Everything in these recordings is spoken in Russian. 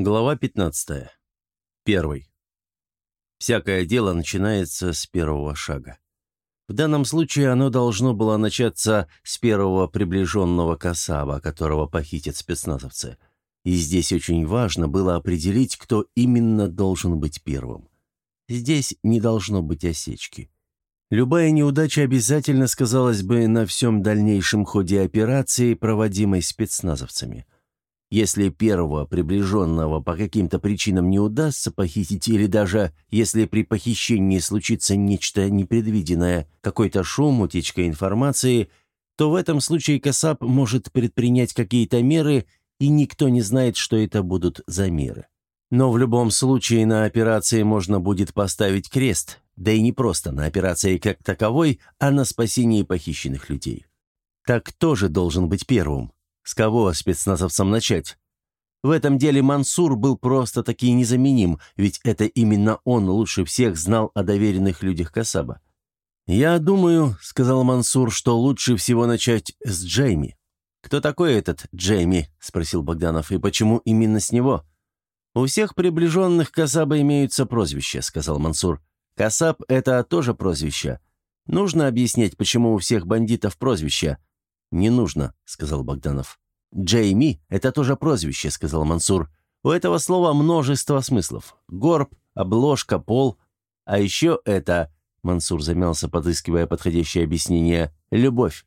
Глава 15. Первый. Всякое дело начинается с первого шага. В данном случае оно должно было начаться с первого приближенного Касаба, которого похитят спецназовцы. И здесь очень важно было определить, кто именно должен быть первым. Здесь не должно быть осечки. Любая неудача обязательно сказалась бы на всем дальнейшем ходе операции, проводимой спецназовцами – если первого приближенного по каким-то причинам не удастся похитить, или даже если при похищении случится нечто непредвиденное, какой-то шум, утечка информации, то в этом случае Касап может предпринять какие-то меры, и никто не знает, что это будут за меры. Но в любом случае на операции можно будет поставить крест, да и не просто на операции как таковой, а на спасении похищенных людей. Так кто же должен быть первым? С кого спецназовцам начать? В этом деле Мансур был просто-таки незаменим, ведь это именно он лучше всех знал о доверенных людях Касаба. «Я думаю», — сказал Мансур, — «что лучше всего начать с Джейми». «Кто такой этот Джейми?» — спросил Богданов. «И почему именно с него?» «У всех приближенных Касаба имеются прозвища», — сказал Мансур. «Касаб — это тоже прозвище. Нужно объяснять, почему у всех бандитов прозвища. «Не нужно», — сказал Богданов. «Джейми — это тоже прозвище», — сказал Мансур. «У этого слова множество смыслов. Горб, обложка, пол. А еще это...» — Мансур замялся, подыскивая подходящее объяснение. «Любовь.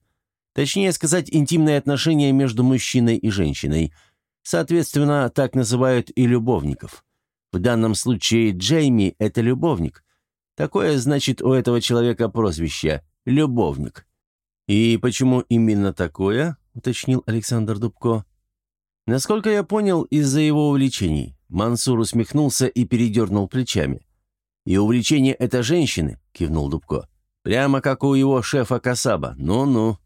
Точнее сказать, интимные отношения между мужчиной и женщиной. Соответственно, так называют и любовников. В данном случае Джейми — это любовник. Такое значит у этого человека прозвище — любовник. «И почему именно такое?» — уточнил Александр Дубко. «Насколько я понял, из-за его увлечений». Мансур усмехнулся и передернул плечами. «И увлечение это женщины?» — кивнул Дубко. «Прямо как у его шефа Касаба. Ну-ну».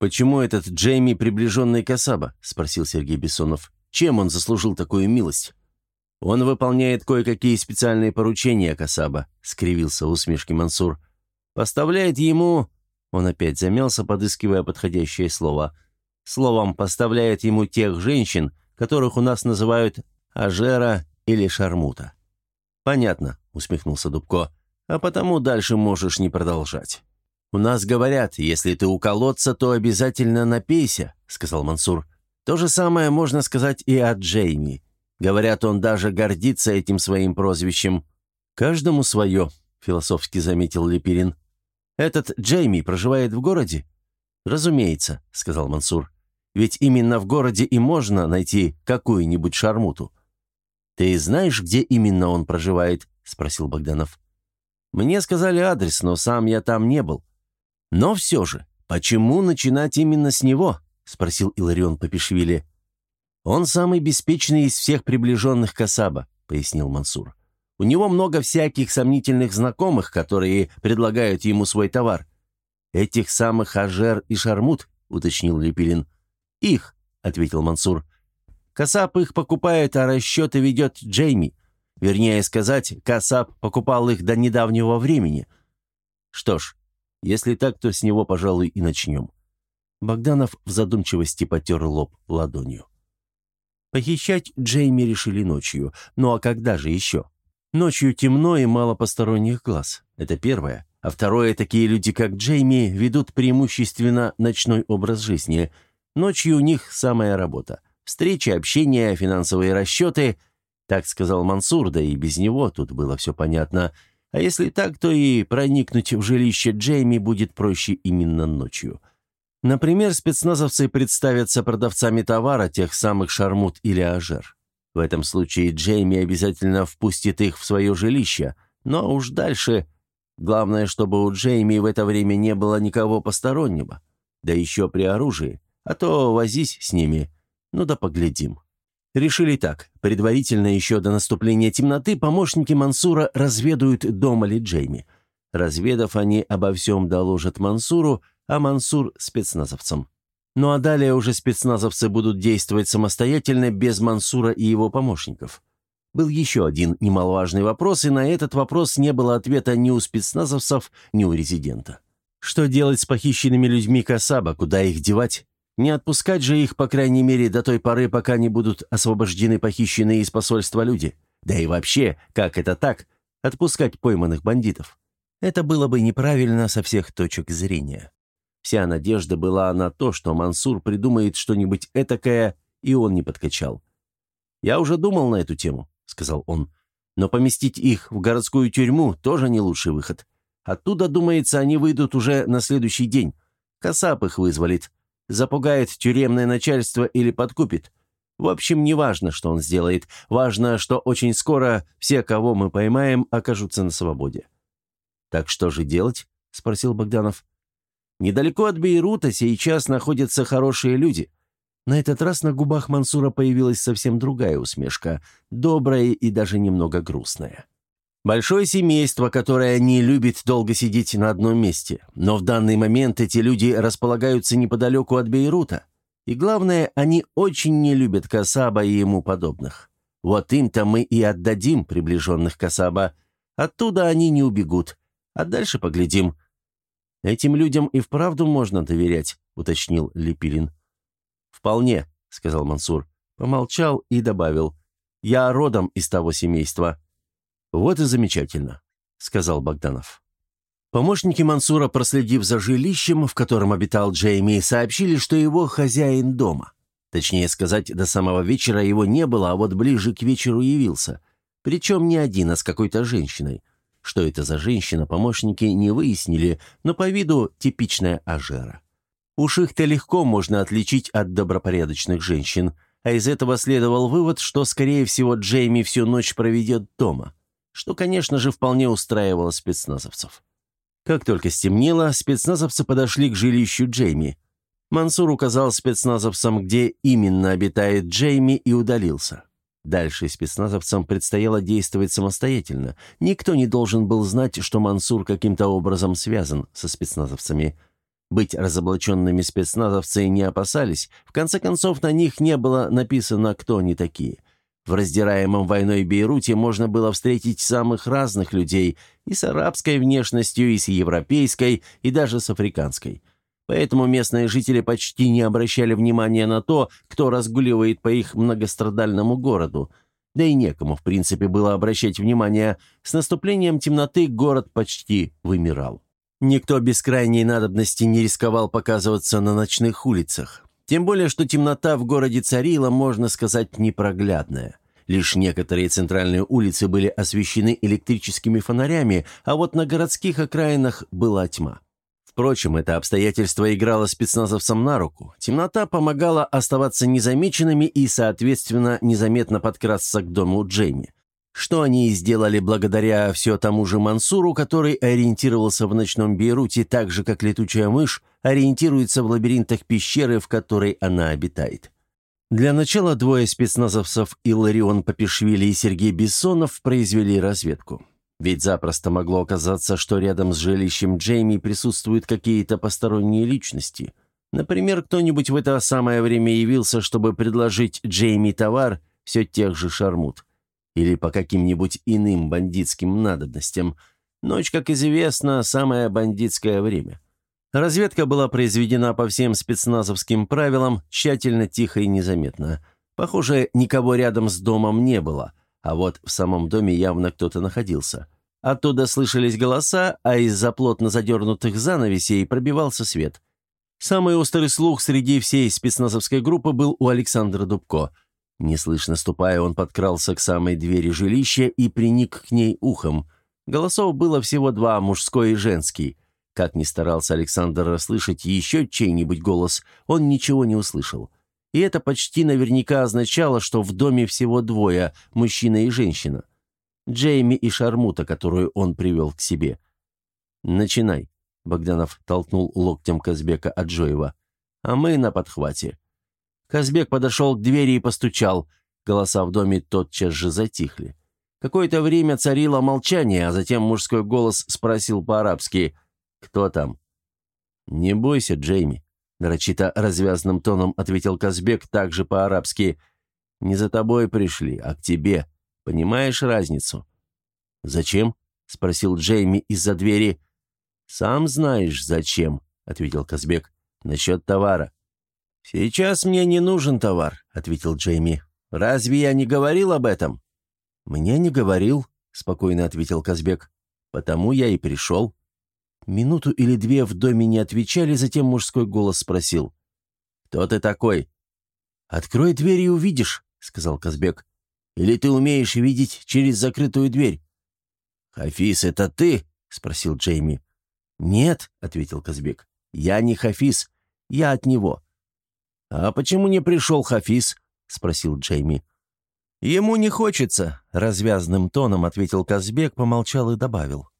«Почему этот Джейми приближенный Касаба?» — спросил Сергей Бессонов. «Чем он заслужил такую милость?» «Он выполняет кое-какие специальные поручения Касаба», — скривился усмешки Мансур. «Поставляет ему он опять замялся, подыскивая подходящее слово. Словом, поставляет ему тех женщин, которых у нас называют Ажера или Шармута. «Понятно», — усмехнулся Дубко. «А потому дальше можешь не продолжать». «У нас говорят, если ты у колодца, то обязательно напейся», — сказал Мансур. «То же самое можно сказать и о Джейми. Говорят, он даже гордится этим своим прозвищем». «Каждому свое», — философски заметил Лепирин. «Этот Джейми проживает в городе?» «Разумеется», — сказал Мансур. «Ведь именно в городе и можно найти какую-нибудь шармуту». «Ты знаешь, где именно он проживает?» — спросил Богданов. «Мне сказали адрес, но сам я там не был». «Но все же, почему начинать именно с него?» — спросил Иларион Папишвили. «Он самый беспечный из всех приближенных Касаба», — пояснил Мансур. У него много всяких сомнительных знакомых, которые предлагают ему свой товар. «Этих самых Ажер и Шармут», — уточнил Лепилин. «Их», — ответил Мансур. «Касап их покупает, а расчеты ведет Джейми. Вернее сказать, Касап покупал их до недавнего времени. Что ж, если так, то с него, пожалуй, и начнем». Богданов в задумчивости потер лоб ладонью. Похищать Джейми решили ночью. Ну а когда же еще? Ночью темно и мало посторонних глаз. Это первое. А второе, такие люди, как Джейми, ведут преимущественно ночной образ жизни. Ночью у них самая работа. Встречи, общение, финансовые расчеты. Так сказал Мансур, да и без него тут было все понятно. А если так, то и проникнуть в жилище Джейми будет проще именно ночью. Например, спецназовцы представятся продавцами товара тех самых шармут или ажер. В этом случае Джейми обязательно впустит их в свое жилище, но уж дальше... Главное, чтобы у Джейми в это время не было никого постороннего. Да еще при оружии. А то возись с ними. Ну да поглядим. Решили так. Предварительно еще до наступления темноты помощники Мансура разведают, дома ли Джейми. Разведав, они обо всем доложат Мансуру, а Мансур – спецназовцам. Ну а далее уже спецназовцы будут действовать самостоятельно, без Мансура и его помощников. Был еще один немаловажный вопрос, и на этот вопрос не было ответа ни у спецназовцев, ни у резидента. Что делать с похищенными людьми Касаба, куда их девать? Не отпускать же их, по крайней мере, до той поры, пока не будут освобождены похищенные из посольства люди. Да и вообще, как это так, отпускать пойманных бандитов? Это было бы неправильно со всех точек зрения. Вся надежда была на то, что Мансур придумает что-нибудь этакое, и он не подкачал. «Я уже думал на эту тему», — сказал он. «Но поместить их в городскую тюрьму тоже не лучший выход. Оттуда, думается, они выйдут уже на следующий день. Касап их вызволит. Запугает тюремное начальство или подкупит. В общем, не важно, что он сделает. Важно, что очень скоро все, кого мы поймаем, окажутся на свободе. «Так что же делать?» – спросил Богданов. «Недалеко от Бейрута сейчас находятся хорошие люди». На этот раз на губах Мансура появилась совсем другая усмешка, добрая и даже немного грустная. Большое семейство, которое не любит долго сидеть на одном месте. Но в данный момент эти люди располагаются неподалеку от Бейрута. И главное, они очень не любят Касаба и ему подобных. Вот им-то мы и отдадим приближенных Касаба. Оттуда они не убегут. А дальше поглядим». «Этим людям и вправду можно доверять», — уточнил Лепилин. «Вполне», — сказал Мансур. Помолчал и добавил. «Я родом из того семейства». «Вот и замечательно», — сказал Богданов. Помощники Мансура, проследив за жилищем, в котором обитал Джейми, сообщили, что его хозяин дома. Точнее сказать, до самого вечера его не было, а вот ближе к вечеру явился. Причем не один, а с какой-то женщиной. Что это за женщина, помощники не выяснили, но по виду типичная ажера. Уж их-то легко можно отличить от добропорядочных женщин, а из этого следовал вывод, что, скорее всего, Джейми всю ночь проведет дома, что, конечно же, вполне устраивало спецназовцев. Как только стемнело, спецназовцы подошли к жилищу Джейми. Мансур указал спецназовцам, где именно обитает Джейми, и удалился. Дальше спецназовцам предстояло действовать самостоятельно. Никто не должен был знать, что Мансур каким-то образом связан со спецназовцами. Быть разоблаченными спецназовцы не опасались. В конце концов, на них не было написано, кто они такие. В раздираемом войной Бейруте можно было встретить самых разных людей и с арабской внешностью, и с европейской, и даже с африканской. Поэтому местные жители почти не обращали внимания на то, кто разгуливает по их многострадальному городу. Да и некому, в принципе, было обращать внимание. С наступлением темноты город почти вымирал. Никто без крайней надобности не рисковал показываться на ночных улицах. Тем более, что темнота в городе царила, можно сказать, непроглядная. Лишь некоторые центральные улицы были освещены электрическими фонарями, а вот на городских окраинах была тьма. Впрочем, это обстоятельство играло спецназовцам на руку. Темнота помогала оставаться незамеченными и, соответственно, незаметно подкрасться к дому Джейми. Что они и сделали благодаря все тому же Мансуру, который ориентировался в ночном Бейруте так же, как летучая мышь ориентируется в лабиринтах пещеры, в которой она обитает. Для начала двое спецназовцев Иларион Папишвили и Сергей Бессонов произвели разведку. Ведь запросто могло оказаться, что рядом с жилищем Джейми присутствуют какие-то посторонние личности. Например, кто-нибудь в это самое время явился, чтобы предложить Джейми товар все тех же шармут. Или по каким-нибудь иным бандитским надобностям. Ночь, как известно, самое бандитское время. Разведка была произведена по всем спецназовским правилам, тщательно, тихо и незаметно. Похоже, никого рядом с домом не было – а вот в самом доме явно кто-то находился. Оттуда слышались голоса, а из-за плотно задернутых занавесей пробивался свет. Самый острый слух среди всей спецназовской группы был у Александра Дубко. Неслышно ступая, он подкрался к самой двери жилища и приник к ней ухом. Голосов было всего два, мужской и женский. Как ни старался Александр расслышать еще чей-нибудь голос, он ничего не услышал. И это почти наверняка означало, что в доме всего двое – мужчина и женщина. Джейми и Шармута, которую он привел к себе. «Начинай», – Богданов толкнул локтем Казбека Аджоева. «А мы на подхвате». Казбек подошел к двери и постучал. Голоса в доме тотчас же затихли. Какое-то время царило молчание, а затем мужской голос спросил по-арабски «Кто там?» «Не бойся, Джейми», нарочито развязным тоном ответил Казбек также по-арабски. «Не за тобой пришли, а к тебе. Понимаешь разницу?» «Зачем?» — спросил Джейми из-за двери. «Сам знаешь, зачем», — ответил Казбек. «Насчет товара». «Сейчас мне не нужен товар», — ответил Джейми. «Разве я не говорил об этом?» «Мне не говорил», — спокойно ответил Казбек. «Потому я и пришел». Минуту или две в доме не отвечали, затем мужской голос спросил. «Кто ты такой?» «Открой дверь и увидишь», — сказал Казбек. «Или ты умеешь видеть через закрытую дверь?» «Хафиз, это ты?» — спросил Джейми. «Нет», — ответил Казбек. «Я не Хафиз. Я от него». «А почему не пришел Хафиз?» — спросил Джейми. «Ему не хочется», — развязным тоном ответил Казбек, помолчал и добавил.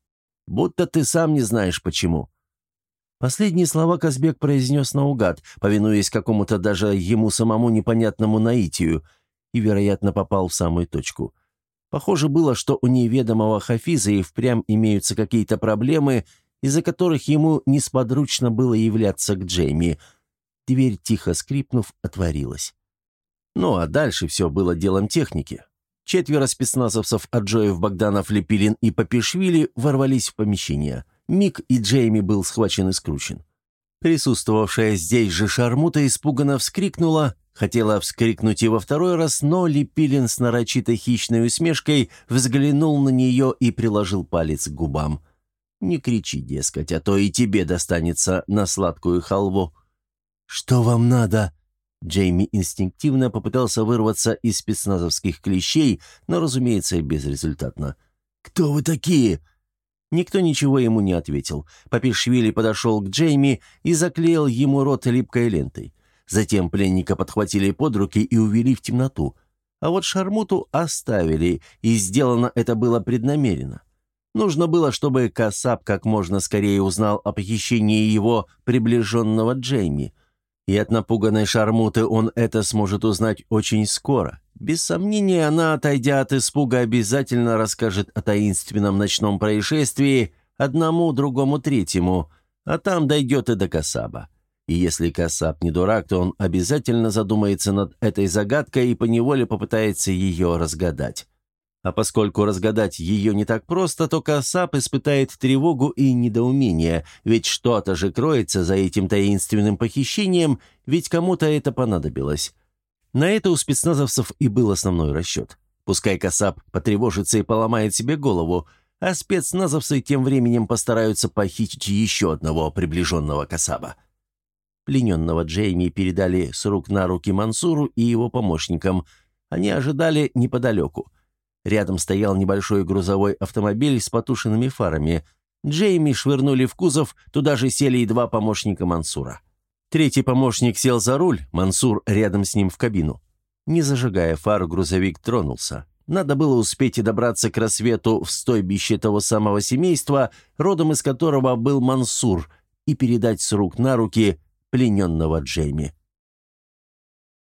«Будто ты сам не знаешь, почему». Последние слова Казбек произнес наугад, повинуясь какому-то даже ему самому непонятному наитию, и, вероятно, попал в самую точку. Похоже было, что у неведомого Хафиза и впрямь имеются какие-то проблемы, из-за которых ему несподручно было являться к Джейми. Дверь, тихо скрипнув, отворилась. Ну а дальше все было делом техники. Четверо спецназовцев Аджоев, Богданов, Лепилин и Папишвили ворвались в помещение. Мик и Джейми был схвачен и скручен. Присутствовавшая здесь же Шармута испуганно вскрикнула, хотела вскрикнуть и во второй раз, но Лепилин с нарочито хищной усмешкой взглянул на нее и приложил палец к губам. «Не кричи, дескать, а то и тебе достанется на сладкую халву». «Что вам надо?» Джейми инстинктивно попытался вырваться из спецназовских клещей, но, разумеется, безрезультатно. «Кто вы такие?» Никто ничего ему не ответил. Папишвили подошел к Джейми и заклеил ему рот липкой лентой. Затем пленника подхватили под руки и увели в темноту. А вот Шармуту оставили, и сделано это было преднамеренно. Нужно было, чтобы Касап как можно скорее узнал о похищении его приближенного Джейми – и от напуганной шармуты он это сможет узнать очень скоро. Без сомнения, она, отойдя от испуга, обязательно расскажет о таинственном ночном происшествии одному, другому, третьему, а там дойдет и до Касаба. И если Касаб не дурак, то он обязательно задумается над этой загадкой и поневоле попытается ее разгадать. А поскольку разгадать ее не так просто, то Касап испытает тревогу и недоумение, ведь что-то же кроется за этим таинственным похищением, ведь кому-то это понадобилось. На это у спецназовцев и был основной расчет. Пускай Касап потревожится и поломает себе голову, а спецназовцы тем временем постараются похитить еще одного приближенного Касаба. Плененного Джейми передали с рук на руки Мансуру и его помощникам. Они ожидали неподалеку – Рядом стоял небольшой грузовой автомобиль с потушенными фарами. Джейми швырнули в кузов, туда же сели и два помощника Мансура. Третий помощник сел за руль, Мансур рядом с ним в кабину. Не зажигая фар, грузовик тронулся. Надо было успеть и добраться к рассвету в стойбище того самого семейства, родом из которого был Мансур, и передать с рук на руки плененного Джейми.